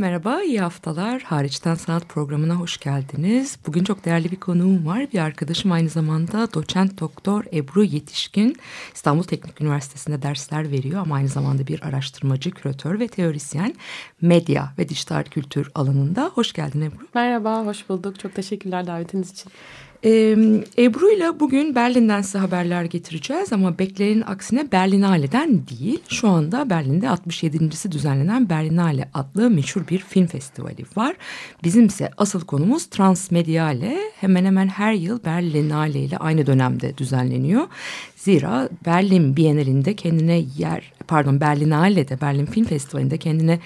Merhaba, iyi haftalar. Hariçten Sanat programına hoş geldiniz. Bugün çok değerli bir konuğum var. Bir arkadaşım aynı zamanda doçent doktor Ebru Yetişkin. İstanbul Teknik Üniversitesi'nde dersler veriyor ama aynı zamanda bir araştırmacı, küratör ve teorisyen medya ve dijital kültür alanında. Hoş geldin Ebru. Merhaba, hoş bulduk. Çok teşekkürler davetiniz için. Ee, Ebru ile bugün Berlin'den size haberler getireceğiz ama beklenenin aksine Berlinale'den değil. Şu anda Berlin'de 67.si düzenlenen Berlinale adlı meşhur bir film festivali var. Bizim ise asıl konumuz Transmediale. Hemen hemen her yıl Berlinale ile aynı dönemde düzenleniyor. Zira Berlin Bienalinde kendine yer, pardon Berlinale'de, Berlin Film Festivali'nde kendine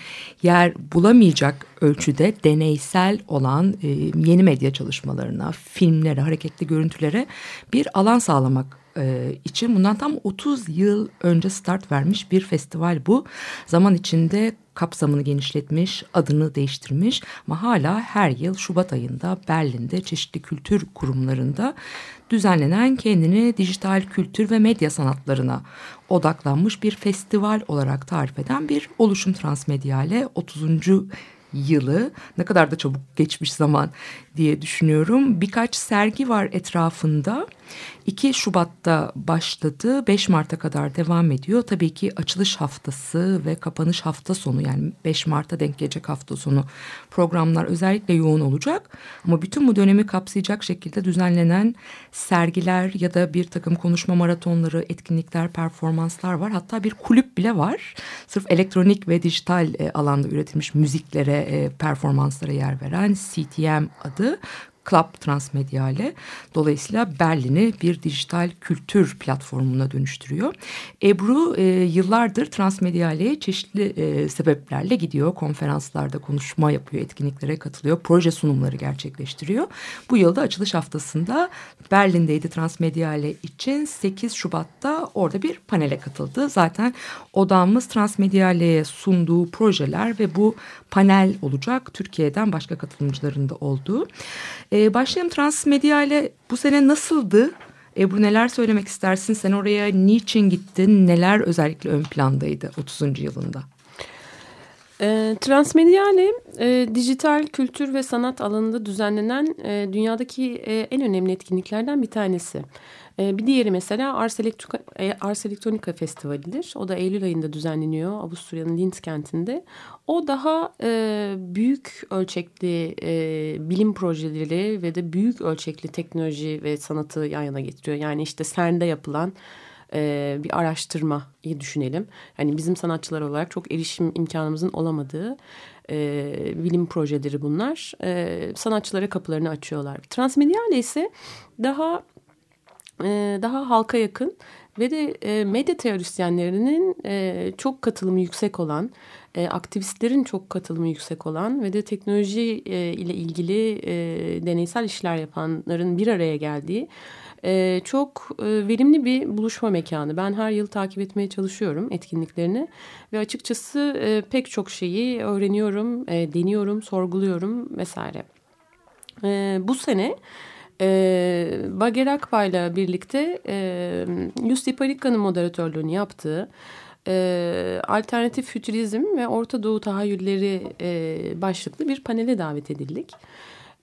yer bulamayacak ölçüde deneysel olan e, yeni medya çalışmalarına, filmlere, hareketli görüntülere bir alan sağlamak e, için bundan tam 30 yıl önce start vermiş bir festival bu. Zaman içinde kapsamını genişletmiş, adını değiştirmiş ama hala her yıl Şubat ayında Berlin'de çeşitli kültür kurumlarında düzenlenen kendini dijital kültür ve medya sanatlarına odaklanmış bir festival olarak tarif eden bir oluşum transmedyale 30 yılı ne kadar da çabuk geçmiş zaman diye düşünüyorum. Birkaç sergi var etrafında. 2 Şubat'ta başladı, 5 Mart'a kadar devam ediyor. Tabii ki açılış haftası ve kapanış hafta sonu yani 5 Mart'a denk gelecek hafta sonu programlar özellikle yoğun olacak. Ama bütün bu dönemi kapsayacak şekilde düzenlenen sergiler ya da bir takım konuşma maratonları, etkinlikler, performanslar var. Hatta bir kulüp bile var. Sırf elektronik ve dijital e, alanda üretilmiş müziklere, e, performanslara yer veren CTM adı Club Transmedyale. Dolayısıyla Berlin'i bir dijital kültür platformuna dönüştürüyor. Ebru e, yıllardır Transmedyale'ye çeşitli e, sebeplerle gidiyor. Konferanslarda konuşma yapıyor, etkinliklere katılıyor, proje sunumları gerçekleştiriyor. Bu yılda açılış haftasında Berlin'deydi Transmedyale için 8 Şubat'ta orada bir panele katıldı. Zaten odamız Transmedyale'ye sunduğu projeler ve bu panel olacak. Türkiye'den başka katılımcıların da olduğu. Ee, başlayalım transmedya ile bu sene nasıldı? Ebru neler söylemek istersin? Sen oraya niçin gittin? Neler özellikle ön plandaydı 30. yılında? E, Transmedyale dijital kültür ve sanat alanında düzenlenen e, dünyadaki e, en önemli etkinliklerden bir tanesi. E, bir diğeri mesela Ars, Elektronika, Ars Elektronika Festivali'dir. O da Eylül ayında düzenleniyor Avusturya'nın Linz kentinde. O daha e, büyük ölçekli e, bilim projeleri ve de büyük ölçekli teknoloji ve sanatı yan yana getiriyor. Yani işte CERN'de yapılan e, bir araştırmayı düşünelim. Yani bizim sanatçılar olarak çok erişim imkanımızın olamadığı e, bilim projeleri bunlar. E, sanatçılara kapılarını açıyorlar. Transmedyale ise daha e, daha halka yakın ve de e, medya teorisyenlerinin e, çok katılımı yüksek olan, e, aktivistlerin çok katılımı yüksek olan ve de teknoloji e, ile ilgili e, deneysel işler yapanların bir araya geldiği e, çok e, verimli bir buluşma mekanı. Ben her yıl takip etmeye çalışıyorum etkinliklerini ve açıkçası e, pek çok şeyi öğreniyorum, e, deniyorum, sorguluyorum vesaire. E, bu sene... E, Bager Akbay'la birlikte e, Lucy Parika'nın moderatörlüğünü yaptığı e, Alternatif Fütürizm ve Orta Doğu Tahayyülleri e, başlıklı bir panele davet edildik.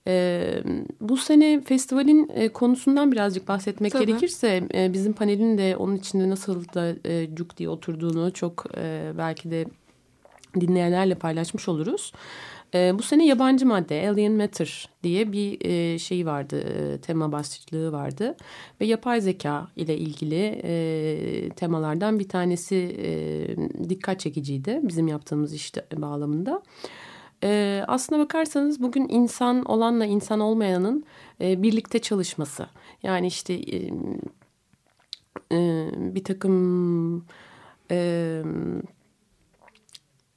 E, bu sene festivalin e, konusundan birazcık bahsetmek Tabii. gerekirse e, bizim panelin de onun içinde nasıl da e, cuk diye oturduğunu çok e, belki de dinleyenlerle paylaşmış oluruz. E, bu sene yabancı madde Alien Matter diye bir e, şey vardı, e, tema başlığı vardı. Ve yapay zeka ile ilgili e, temalardan bir tanesi e, dikkat çekiciydi bizim yaptığımız iş bağlamında. E, aslına bakarsanız bugün insan olanla insan olmayanın e, birlikte çalışması. Yani işte e, e, bir takım e,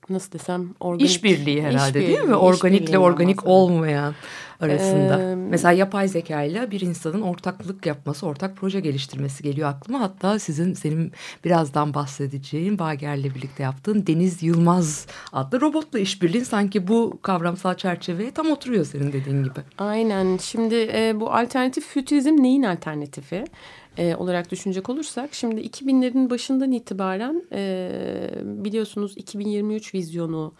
nasıl desem organik İşbirliği herhalde değil İşbirliği, mi? Organikle organik bahsediyorum. olmayan arasında. Ee, Mesela yapay zeka ile bir insanın ortaklık yapması, ortak proje geliştirmesi geliyor aklıma. Hatta sizin senin birazdan bahsedeceğin Bager'le birlikte yaptığın Deniz Yılmaz adlı robotla işbirliğin sanki bu kavramsal çerçeveye tam oturuyor senin dediğin gibi. Aynen. Şimdi e, bu alternatif fütürizm neyin alternatifi e, olarak düşünecek olursak şimdi 2000'lerin başından itibaren e, biliyorsunuz 2023 vizyonu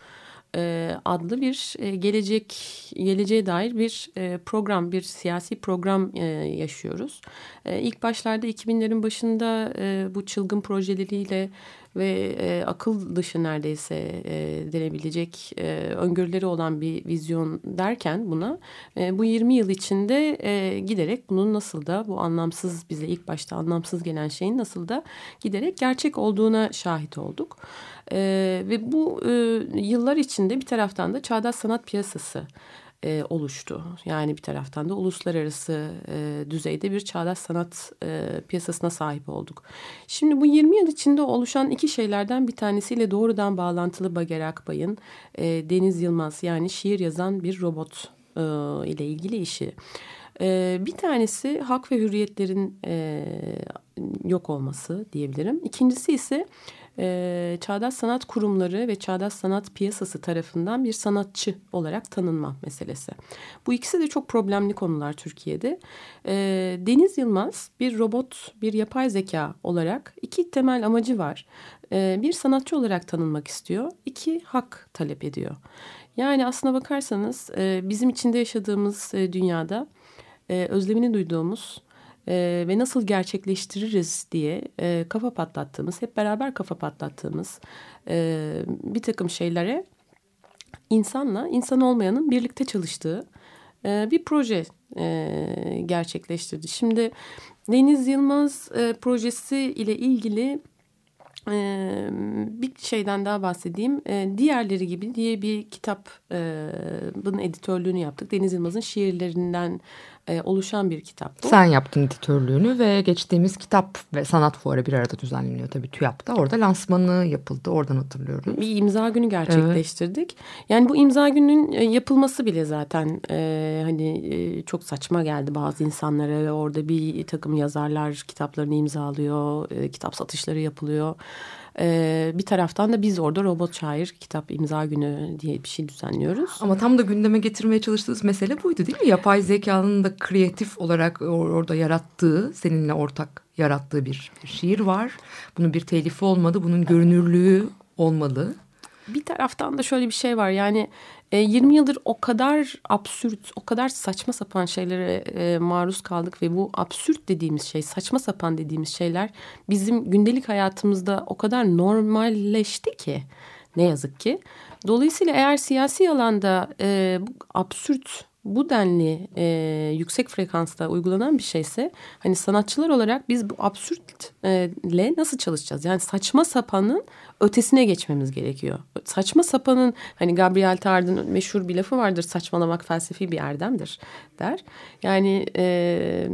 e, adlı bir e, gelecek geleceğe dair bir e, program, bir siyasi program e, yaşıyoruz. E, ilk başlarda 2000'lerin başında e, bu çılgın projeleriyle ve e, akıl dışı neredeyse e, denebilecek e, öngörüleri olan bir vizyon derken buna e, bu 20 yıl içinde e, giderek bunun nasıl da bu anlamsız bize ilk başta anlamsız gelen şeyin nasıl da giderek gerçek olduğuna şahit olduk. E, ve bu e, yıllar içinde bir taraftan da çağdaş sanat piyasası e, oluştu. Yani bir taraftan da uluslararası e, düzeyde bir çağdaş sanat e, piyasasına sahip olduk. Şimdi bu 20 yıl içinde oluşan iki şeylerden bir tanesiyle doğrudan bağlantılı Bager Akbay'ın e, Deniz Yılmaz yani şiir yazan bir robot e, ile ilgili işi. E, bir tanesi hak ve hürriyetlerin e, yok olması diyebilirim. İkincisi ise e, çağdaş sanat kurumları ve çağdaş sanat piyasası tarafından bir sanatçı olarak tanınma meselesi. Bu ikisi de çok problemli konular Türkiye'de. E, Deniz Yılmaz bir robot, bir yapay zeka olarak iki temel amacı var. E, bir sanatçı olarak tanınmak istiyor, iki hak talep ediyor. Yani aslına bakarsanız e, bizim içinde yaşadığımız e, dünyada e, özlemini duyduğumuz e, ve nasıl gerçekleştiririz diye e, kafa patlattığımız, hep beraber kafa patlattığımız e, bir takım şeylere insanla insan olmayanın birlikte çalıştığı e, bir proje e, gerçekleştirdi. Şimdi Deniz Yılmaz e, projesi ile ilgili ee, bir şeyden daha bahsedeyim. Ee, Diğerleri gibi diye bir kitap e, editörlüğünü yaptık. Deniz Yılmaz'ın şiirlerinden e, oluşan bir kitap bu. Sen yaptın editörlüğünü ve geçtiğimiz kitap ve sanat fuarı bir arada düzenleniyor tabii TÜYAP'ta. Orada lansmanı yapıldı. Oradan hatırlıyorum. Bir imza günü gerçekleştirdik. Yani bu imza gününün e, yapılması bile zaten e, hani e, çok saçma geldi bazı insanlara. Orada bir takım yazarlar kitaplarını imzalıyor, e, kitap satışları yapılıyor. E, bir taraftan da biz orada robot şair kitap imza günü diye bir şey düzenliyoruz. Ama tam da gündeme getirmeye çalıştığınız mesele buydu değil mi? Yapay zekanın da kreatif olarak or- orada yarattığı, seninle ortak yarattığı bir şiir var. Bunun bir telifi olmadı, bunun görünürlüğü olmalı. Bir taraftan da şöyle bir şey var yani e, 20 yıldır o kadar absürt, o kadar saçma sapan şeylere e, maruz kaldık ve bu absürt dediğimiz şey, saçma sapan dediğimiz şeyler bizim gündelik hayatımızda o kadar normalleşti ki ne yazık ki. Dolayısıyla eğer siyasi alanda e, bu absürt bu denli e, yüksek frekansta uygulanan bir şeyse hani sanatçılar olarak biz bu absürtle nasıl çalışacağız? Yani saçma sapanın ötesine geçmemiz gerekiyor. Saçma sapanın hani Gabriel Tard'ın meşhur bir lafı vardır saçmalamak felsefi bir erdemdir der. Yani e,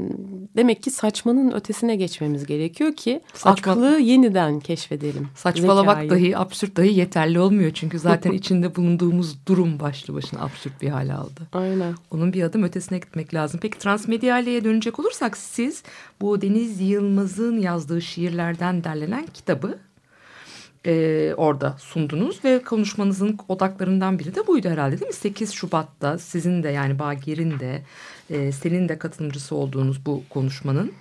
demek ki saçmanın ötesine geçmemiz gerekiyor ki Saçma- aklı yeniden keşfedelim. Saçmalamak Zekayı. dahi, absürt dahi yeterli olmuyor. Çünkü zaten içinde bulunduğumuz durum başlı başına absürt bir hale aldı. Aynen. Onun bir adım ötesine gitmek lazım. Peki transmedyaleye dönecek olursak siz bu Deniz Yılmaz'ın yazdığı şiirlerden derlenen kitabı e, orada sundunuz ve konuşmanızın odaklarından biri de buydu herhalde değil mi? 8 Şubat'ta sizin de yani Bagir'in de e, senin de katılımcısı olduğunuz bu konuşmanın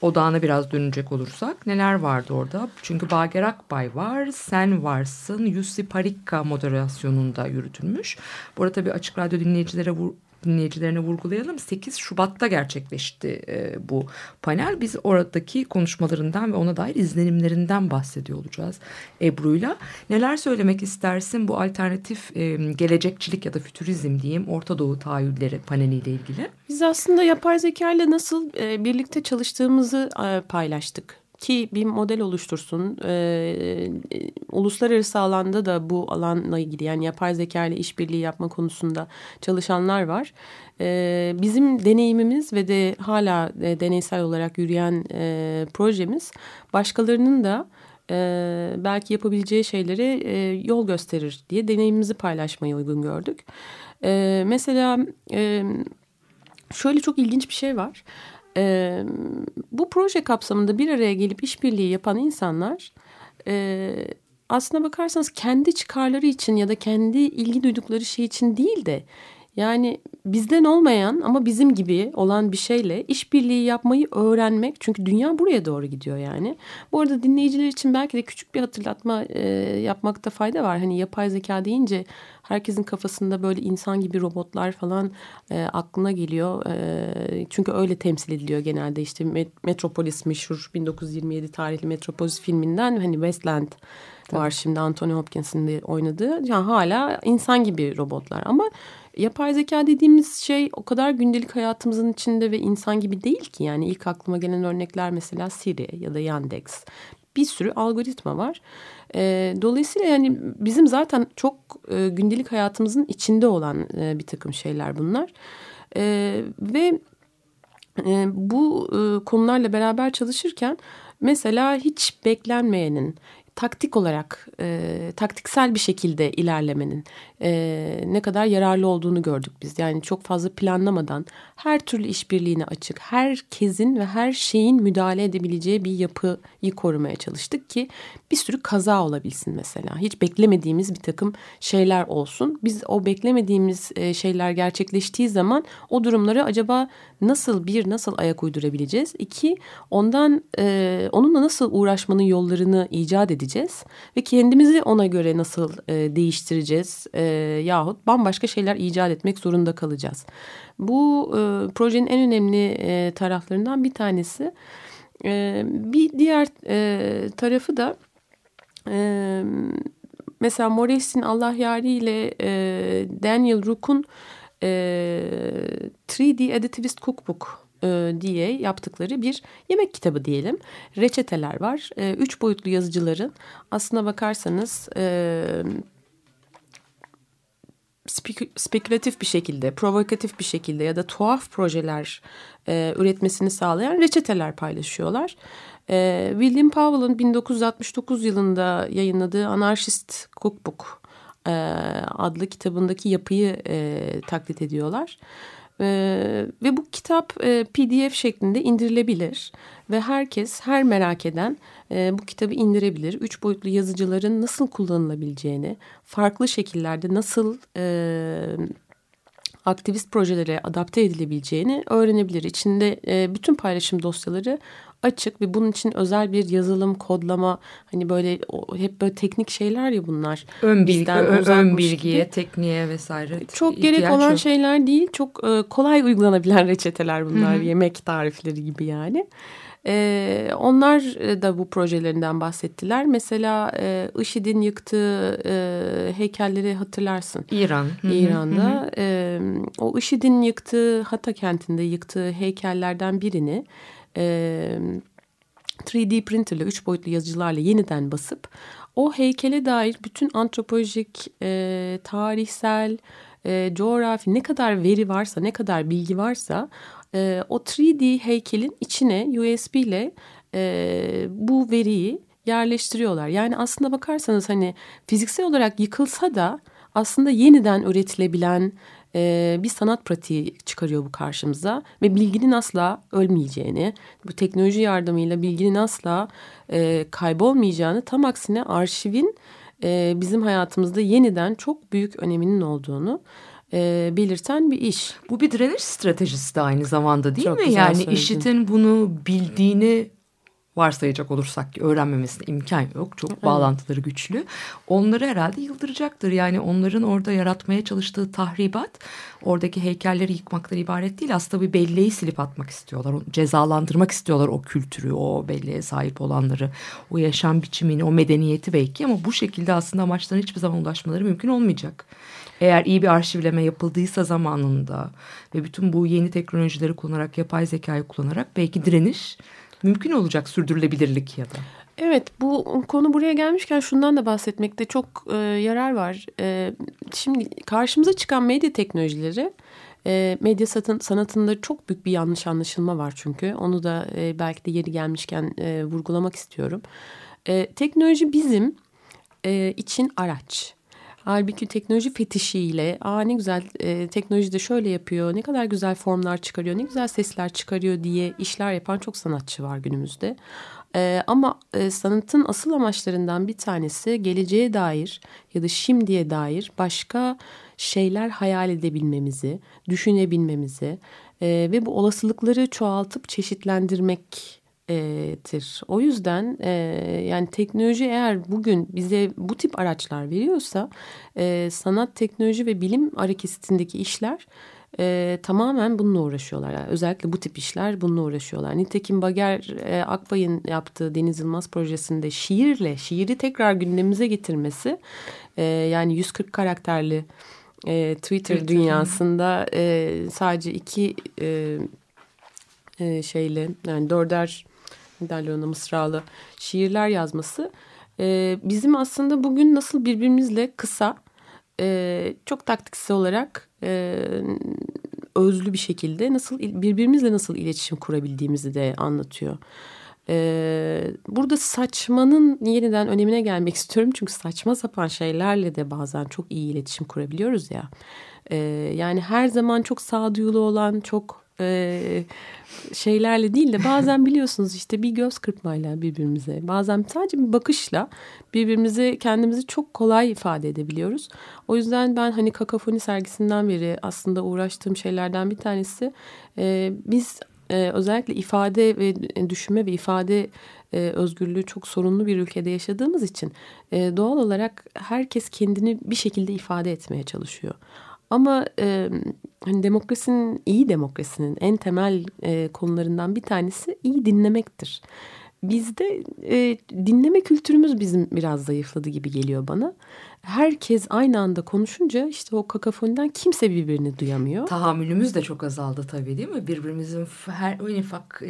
odağına biraz dönecek olursak neler vardı orada? Çünkü Bager Akbay var, sen varsın, Yussi Parikka moderasyonunda yürütülmüş. Bu arada tabii Açık Radyo dinleyicilere dinleyicilerine vurgulayalım. 8 Şubat'ta gerçekleşti e, bu panel. Biz oradaki konuşmalarından ve ona dair izlenimlerinden bahsediyor olacağız Ebru'yla. Neler söylemek istersin bu alternatif e, gelecekçilik ya da fütürizm diyeyim Orta Doğu tahayyülleri paneliyle ilgili? Biz aslında yapay zeka ile nasıl e, birlikte çalıştığımızı e, paylaştık ki bir model oluştursun. E, e, uluslararası alanda da bu alanla ilgili yani yapay zeka ile işbirliği yapma konusunda çalışanlar var. E, bizim deneyimimiz ve de hala e, deneysel olarak yürüyen e, projemiz başkalarının da e, belki yapabileceği şeylere e, yol gösterir diye deneyimimizi paylaşmayı uygun gördük. E, mesela e, şöyle çok ilginç bir şey var. E, bu proje kapsamında bir araya gelip işbirliği yapan insanlar e, aslına bakarsanız kendi çıkarları için ya da kendi ilgi duydukları şey için değil de yani bizden olmayan ama bizim gibi olan bir şeyle işbirliği yapmayı öğrenmek. Çünkü dünya buraya doğru gidiyor yani. Bu arada dinleyiciler için belki de küçük bir hatırlatma e, yapmakta fayda var. Hani yapay zeka deyince herkesin kafasında böyle insan gibi robotlar falan e, aklına geliyor. E, çünkü öyle temsil ediliyor genelde işte Metropolis meşhur 1927 tarihli Metropolis filminden hani Westland var şimdi Anthony Hopkins'in de oynadığı. Yani hala insan gibi robotlar ama yapay zeka dediğimiz şey o kadar gündelik hayatımızın içinde ve insan gibi değil ki. Yani ilk aklıma gelen örnekler mesela Siri ya da Yandex. Bir sürü algoritma var. E, dolayısıyla yani bizim zaten çok e, gündelik hayatımızın içinde olan e, bir takım şeyler bunlar. E, ve e, bu konularla beraber çalışırken mesela hiç beklenmeyenin taktik olarak e, taktiksel bir şekilde ilerlemenin e, ne kadar yararlı olduğunu gördük biz. Yani çok fazla planlamadan her türlü işbirliğine açık, herkesin ve her şeyin müdahale edebileceği bir yapıyı korumaya çalıştık ki bir sürü kaza olabilsin mesela. Hiç beklemediğimiz bir takım şeyler olsun. Biz o beklemediğimiz e, şeyler gerçekleştiği zaman o durumları acaba nasıl bir nasıl ayak uydurabileceğiz? İki ondan e, onunla nasıl uğraşmanın yollarını icat edeceğiz ve kendimizi ona göre nasıl e, değiştireceğiz e, yahut bambaşka şeyler icat etmek zorunda kalacağız. Bu e, projenin en önemli e, taraflarından bir tanesi. E, bir diğer e, tarafı da e, mesela Morris'in Allah Yari ile e, Daniel Rook'un e, 3D Additivist Cookbook e, diye yaptıkları bir yemek kitabı diyelim. Reçeteler var. E, üç boyutlu yazıcıların aslına bakarsanız... E, spekülatif bir şekilde, provokatif bir şekilde ya da tuhaf projeler e, üretmesini sağlayan reçeteler paylaşıyorlar. E, William Powell'ın 1969 yılında yayınladığı Anarşist Cookbook e, adlı kitabındaki yapıyı e, taklit ediyorlar. Ee, ve bu kitap e, PDF şeklinde indirilebilir ve herkes her merak eden e, bu kitabı indirebilir. Üç boyutlu yazıcıların nasıl kullanılabileceğini, farklı şekillerde nasıl e, aktivist projelere adapte edilebileceğini öğrenebilir. İçinde e, bütün paylaşım dosyaları açık ve bunun için özel bir yazılım, kodlama hani böyle o, hep böyle teknik şeyler ya bunlar. Ön, bilgi, ön, ön bilgiye, gibi. tekniğe vesaire. Çok gerek olan yok. şeyler değil. Çok e, kolay uygulanabilen reçeteler bunlar. Hı -hı. Yemek tarifleri gibi yani. E, onlar da bu projelerinden bahsettiler. Mesela e, IŞİD'in yıktığı e, heykelleri hatırlarsın. İran. İran'da. Hı hı. E, o IŞİD'in yıktığı Hata kentinde yıktığı heykellerden birini... E, 3D printerle, üç boyutlu yazıcılarla yeniden basıp o heykele dair bütün antropolojik, e, tarihsel, e, coğrafi ne kadar veri varsa, ne kadar bilgi varsa e, o 3D heykelin içine USB ile e, bu veriyi yerleştiriyorlar. Yani aslında bakarsanız hani fiziksel olarak yıkılsa da aslında yeniden üretilebilen e, bir sanat pratiği çıkarıyor bu karşımıza ve bilginin asla ölmeyeceğini, bu teknoloji yardımıyla bilginin asla e, kaybolmayacağını, tam aksine arşivin e, bizim hayatımızda yeniden çok büyük öneminin olduğunu e, belirten bir iş. Bu bir direniş stratejisi de aynı zamanda değil Çok mi? Yani söyledin. IŞİD'in bunu bildiğini varsayacak olursak ki öğrenmemesine imkan yok. Çok evet. bağlantıları güçlü. Onları herhalde yıldıracaktır. Yani onların orada yaratmaya çalıştığı tahribat oradaki heykelleri yıkmaktan ibaret değil. Aslında bir belleği silip atmak istiyorlar. Cezalandırmak istiyorlar o kültürü, o belleğe sahip olanları, o yaşam biçimini, o medeniyeti belki ama bu şekilde aslında amaçlarına hiçbir zaman ulaşmaları mümkün olmayacak. Eğer iyi bir arşivleme yapıldıysa zamanında ve bütün bu yeni teknolojileri kullanarak, yapay zekayı kullanarak belki direniş mümkün olacak sürdürülebilirlik ya da. Evet bu konu buraya gelmişken şundan da bahsetmekte çok e, yarar var. E, şimdi karşımıza çıkan medya teknolojileri e, medya satın, sanatında çok büyük bir yanlış anlaşılma var çünkü. Onu da e, belki de yeri gelmişken e, vurgulamak istiyorum. E, teknoloji bizim e, için araç. Halbuki teknoloji fetişiyle aa ne güzel e, teknoloji de şöyle yapıyor, ne kadar güzel formlar çıkarıyor, ne güzel sesler çıkarıyor diye işler yapan çok sanatçı var günümüzde. E, ama e, sanatın asıl amaçlarından bir tanesi geleceğe dair ya da şimdiye dair başka şeyler hayal edebilmemizi, düşünebilmemizi e, ve bu olasılıkları çoğaltıp çeşitlendirmek. O yüzden e, yani teknoloji eğer bugün bize bu tip araçlar veriyorsa e, sanat, teknoloji ve bilim hareketindeki işler e, tamamen bununla uğraşıyorlar. Yani özellikle bu tip işler bununla uğraşıyorlar. Nitekim Bager e, Akbay'ın yaptığı Deniz Yılmaz projesinde şiirle, şiiri tekrar gündemimize getirmesi e, yani 140 karakterli e, Twitter, Twitter dünyasında e, sadece iki e, e, şeyle yani dörder ona mısralı şiirler yazması e, bizim aslında bugün nasıl birbirimizle kısa e, çok taktiksel olarak e, özlü bir şekilde nasıl birbirimizle nasıl iletişim kurabildiğimizi de anlatıyor. Ee, burada saçmanın yeniden önemine gelmek istiyorum. Çünkü saçma sapan şeylerle de bazen çok iyi iletişim kurabiliyoruz ya. Ee, yani her zaman çok sağduyulu olan, çok e, şeylerle değil de bazen biliyorsunuz işte bir göz kırpmayla birbirimize bazen sadece bir bakışla birbirimize kendimizi çok kolay ifade edebiliyoruz. O yüzden ben hani kakafoni sergisinden beri aslında uğraştığım şeylerden bir tanesi e, biz e, özellikle ifade ve düşünme ve ifade e, özgürlüğü çok sorunlu bir ülkede yaşadığımız için e, doğal olarak herkes kendini bir şekilde ifade etmeye çalışıyor. Ama e, hani demokrasinin, iyi demokrasinin en temel e, konularından bir tanesi iyi dinlemektir. Bizde e, dinleme kültürümüz bizim biraz zayıfladı gibi geliyor bana. Herkes aynı anda konuşunca işte o kakafoniden kimse birbirini duyamıyor. Tahammülümüz de çok azaldı tabii değil mi? Birbirimizin her en ufak e,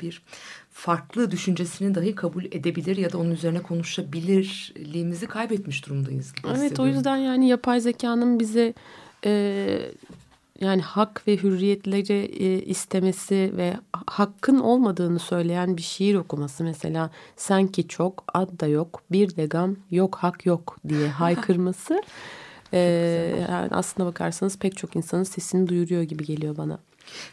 bir farklı düşüncesini dahi kabul edebilir ya da onun üzerine konuşabilirliğimizi kaybetmiş durumdayız. Evet o yüzden yani yapay zekanın bize e, yani hak ve hürriyetleri e, istemesi ve hakkın olmadığını söyleyen bir şiir okuması mesela sen ki çok ad da yok bir de gam yok hak yok diye haykırması e, yani aslına bakarsanız pek çok insanın sesini duyuruyor gibi geliyor bana.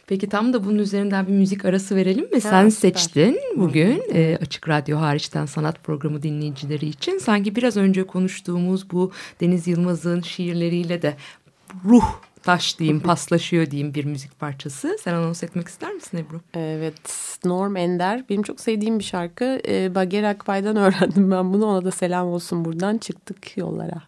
Peki tam da bunun üzerinden bir müzik arası verelim mi? Ha, Sen süper. seçtin bugün e, Açık Radyo hariçten sanat programı dinleyicileri için. Sanki biraz önce konuştuğumuz bu Deniz Yılmaz'ın şiirleriyle de ruh taş diyeyim paslaşıyor diyeyim bir müzik parçası. Sen anons etmek ister misin Ebru? Evet Norm Ender benim çok sevdiğim bir şarkı. Ee, Bager Akbay'dan öğrendim ben bunu ona da selam olsun buradan çıktık yollara.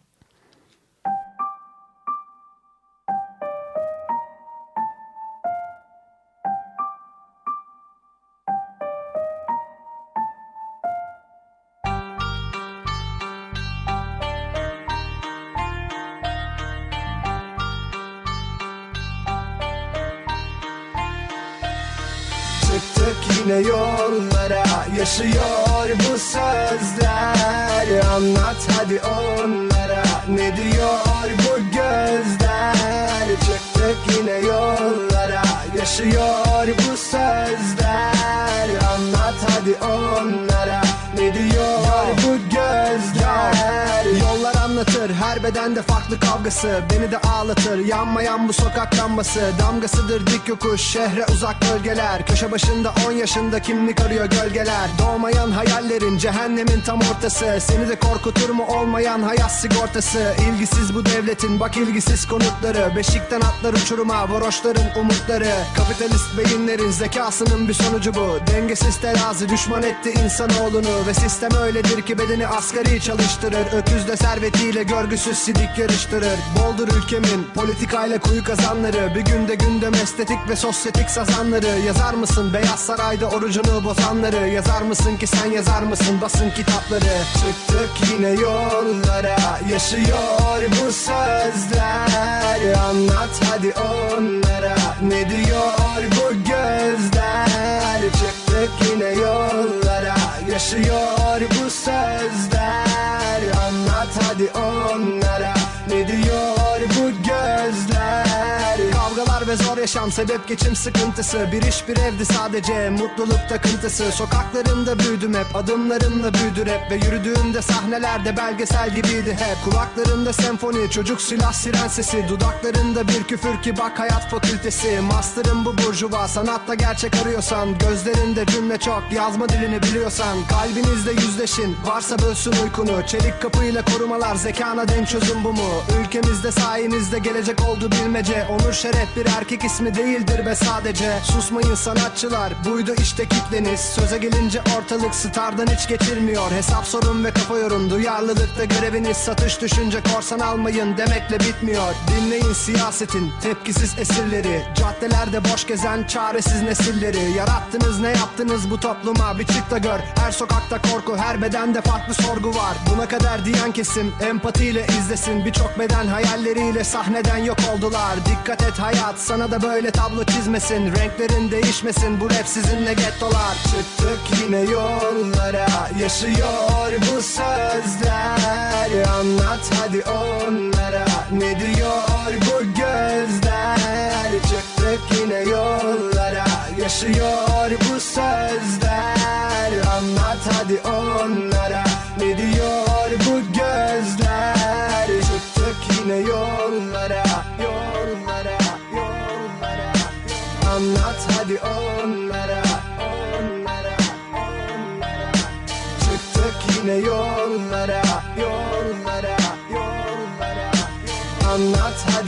Yaşıyor bu sözler. Anlat hadi onlara. Ne diyor bu gözler? Çıktık yine yollara. Yaşıyor bu sözler. Anlat hadi onlara anlatır. Her bedende farklı kavgası. Beni de ağlatır. Yanmayan bu sokak lambası. Damgasıdır dik yokuş. Şehre uzak bölgeler. Köşe başında 10 yaşında kimlik arıyor gölgeler. Doğmayan hayallerin cehennemin tam ortası. Seni de korkutur mu olmayan hayat sigortası? İlgisiz bu devletin bak ilgisiz konutları. Beşikten atlar uçuruma varoşların umutları. Kapitalist beyinlerin zekasının bir sonucu bu. Dengesiz terazi düşman etti insanoğlunu. Ve sistem öyledir ki bedeni asgari çalıştırır. Öküzle servetiyle görgüsüz sidik yarıştırır. Boldur ülkemin politikayla kuyu kazanları. Bir günde gündem estetik ve sosyetik sazanları. Yazar mısın Beyaz Saray'da orucunu bozanları? Yazar mısın ki sen yazar mısın? Basın kitapları. Çıktık yine yollara. Yaşıyor bu sözler. Anlat hadi onlara. Ne diyor bu gözler? Çıktık yine yollara Yaşıyor bu sözler. Anlat hadi onlara Ne diyor bu gözler. Kavgalar ve zor yaşam sebep geçim sıkıntısı. Bir iş bir evdi sadece mutluluk takıntısı. Sokaklarında büyüdüm hep adımlarımla büyüdü rap Ve yürüdüğümde sahnelerde belgesel gibiydi hep. Kulaklarında senfoni çocuk silah siren sesi Dudaklarında bir küfür ki bak hayat fakültesi. Master'ım bu burjuva sanatta gerçek arıyorsan. Gözlerinde cümle çok yazma dilini biliyorsan. Kalbinizde yüzleşin varsa bölsün uykunu. Çelik kapıyla korumalar zekana denk çözüm bu mu? Ülkemizde sayenizde gelecek oldu bilmece. Onur şeref bir erkek ismi değildir be sadece. Susmayın sanatçılar buydu işte kitleniz. Söze gelince ortalık stardan hiç geçirmiyor. Hesap sorun ve kafa yorun duyarlılıkta göreviniz Satış düşünce korsan almayın demekle bitmiyor. Dinleyin siyasetin tepkisiz esirleri. Caddelerde boş gezen çaresiz nesilleri. Yarattınız ne yaptınız bu topluma? Bir çık da gör. Her sokakta korku her bedende farklı sorgu var. Buna kadar diyen kesim empatiyle izlesin. Birçok beden hayalleriyle sahneden yok oldular? Dikkat et hayat sana da böyle tablo çizmesin. Renklerin değişmesin bu rap sizinle gettolar. Çıktık yine yollara yaşıyor bu sözler. Anlat hadi onlara ne diyor bu gözler? Çıktık yine yollara yaşıyor bu sözler. Anlat hadi onlara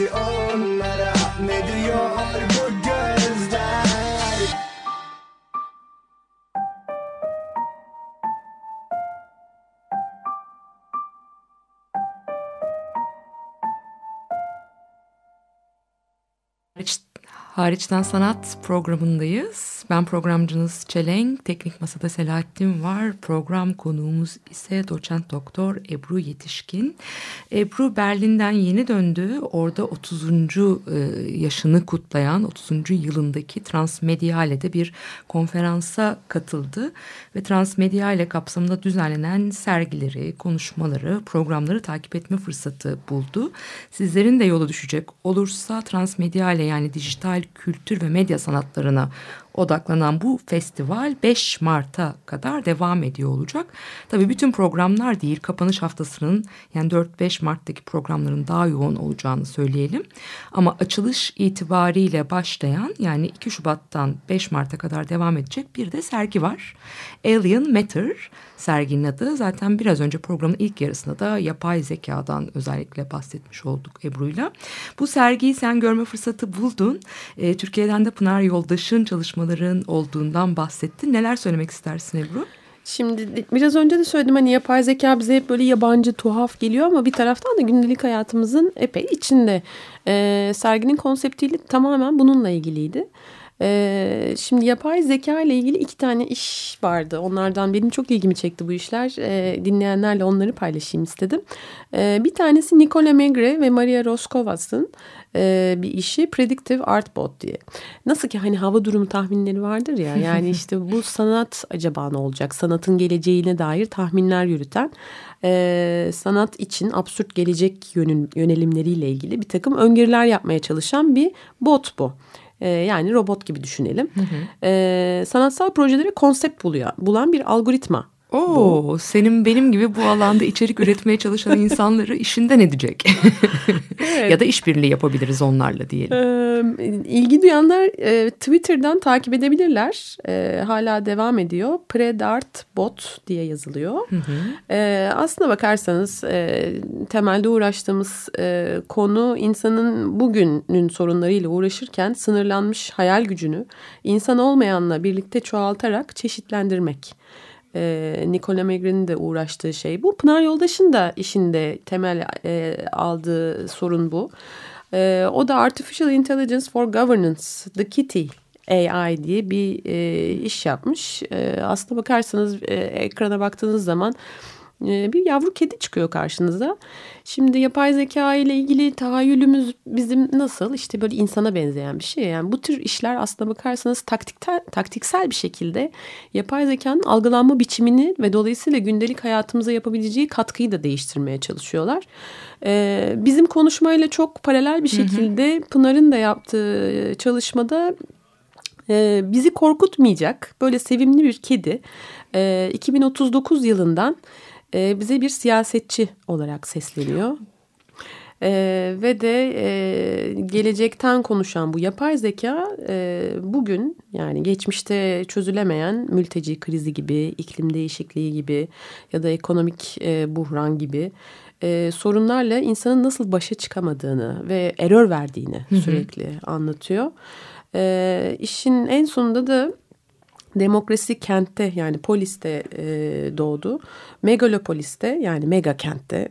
Hadi onlara ne diyor bu gözler Hariç, hariçten sanat programındayız. Ben programcınız Çelenk, teknik masada Selahattin var. Program konuğumuz ise doçent doktor Ebru Yetişkin. Ebru Berlin'den yeni döndü. Orada 30. e, yaşını kutlayan 30. yılındaki Transmedyale'de bir konferansa katıldı. Ve Transmedyale kapsamında düzenlenen sergileri, konuşmaları, programları takip etme fırsatı buldu. Sizlerin de yola düşecek olursa Transmedyale yani dijital kültür ve medya sanatlarına odaklanan bu festival 5 Mart'a kadar devam ediyor olacak. Tabii bütün programlar değil kapanış haftasının yani 4-5 Mart'taki programların daha yoğun olacağını söyleyelim. Ama açılış itibariyle başlayan yani 2 Şubat'tan 5 Mart'a kadar devam edecek bir de sergi var. Alien Matter serginin adı. Zaten biraz önce programın ilk yarısında da yapay zekadan özellikle bahsetmiş olduk Ebru'yla. Bu sergiyi sen görme fırsatı buldun. E, Türkiye'den de Pınar Yoldaş'ın çalışmaların olduğundan bahsettin. Neler söylemek istersin Ebru? Şimdi biraz önce de söyledim hani yapay zeka bize hep böyle yabancı tuhaf geliyor ama bir taraftan da gündelik hayatımızın epey içinde. Ee, serginin konseptiyle tamamen bununla ilgiliydi. Ee, şimdi yapay zeka ile ilgili iki tane iş vardı. Onlardan benim çok ilgimi çekti bu işler. Ee, dinleyenlerle onları paylaşayım istedim. Ee, bir tanesi Nicola Megre ve Maria Roskovas'ın e, bir işi Predictive Art Bot diye. Nasıl ki hani hava durumu tahminleri vardır ya. Yani işte bu sanat acaba ne olacak? Sanatın geleceğine dair tahminler yürüten e, sanat için absürt gelecek yönün, yönelimleriyle ilgili bir takım öngörüler yapmaya çalışan bir bot bu. E, yani robot gibi düşünelim. E, sanatsal projelere konsept buluyor, bulan bir algoritma. Oo, senin benim gibi bu alanda içerik üretmeye çalışan insanları işinden edecek. ya da işbirliği yapabiliriz onlarla diyelim. Ee, ilgi duyanlar e, Twitter'dan takip edebilirler. E, hala devam ediyor. Predart Bot diye yazılıyor. E, aslına bakarsanız e, temelde uğraştığımız e, konu insanın bugünün sorunlarıyla uğraşırken sınırlanmış hayal gücünü insan olmayanla birlikte çoğaltarak çeşitlendirmek. E, Nicola Megre'nin de uğraştığı şey bu. Pınar Yoldaş'ın da işinde temel e, aldığı sorun bu. E, o da Artificial Intelligence for Governance, The Kitty AI diye bir e, iş yapmış. E, aslına bakarsanız e, ekrana baktığınız zaman bir yavru kedi çıkıyor karşınıza. Şimdi yapay zeka ile ilgili tahayyülümüz bizim nasıl? İşte böyle insana benzeyen bir şey. Yani bu tür işler aslına bakarsanız taktiktel, taktiksel bir şekilde yapay zekanın algılanma biçimini ve dolayısıyla gündelik hayatımıza yapabileceği katkıyı da değiştirmeye çalışıyorlar. Ee, bizim konuşmayla çok paralel bir şekilde Pınar'ın da yaptığı çalışmada e, bizi korkutmayacak böyle sevimli bir kedi e, 2039 yılından e, bize bir siyasetçi olarak sesleniyor. Ee, ve de e, gelecekten konuşan bu yapay zeka e, bugün yani geçmişte çözülemeyen mülteci krizi gibi, iklim değişikliği gibi ya da ekonomik e, buhran gibi e, sorunlarla insanın nasıl başa çıkamadığını ve error verdiğini sürekli anlatıyor. E, işin en sonunda da demokrasi kentte yani poliste e, doğdu. Megalopoliste yani mega kentte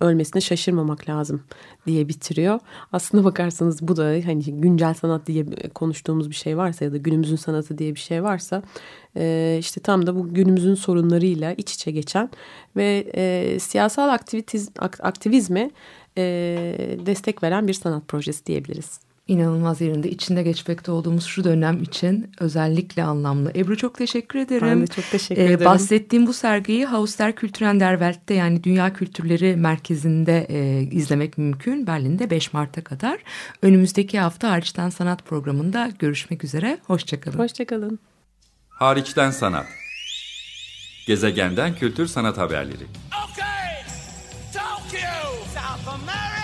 ölmesine şaşırmamak lazım diye bitiriyor. Aslında bakarsanız bu da hani güncel sanat diye konuştuğumuz bir şey varsa ya da günümüzün sanatı diye bir şey varsa e, işte tam da bu günümüzün sorunlarıyla iç içe geçen ve e, siyasal aktivizme e, destek veren bir sanat projesi diyebiliriz. İnanılmaz yerinde içinde geçmekte olduğumuz şu dönem için özellikle anlamlı. Ebru çok teşekkür ederim. Ben de çok teşekkür Ee, ederim. bahsettiğim bu sergiyi Hausler Kültüren der Welt'te yani Dünya Kültürleri Merkezi'nde e, izlemek mümkün. Berlin'de 5 Mart'a kadar. Önümüzdeki hafta Hariçten Sanat programında görüşmek üzere. Hoşçakalın. Hoşçakalın. Hariçten sanat. Gezegenden kültür sanat haberleri. Okay, Tokyo, South America,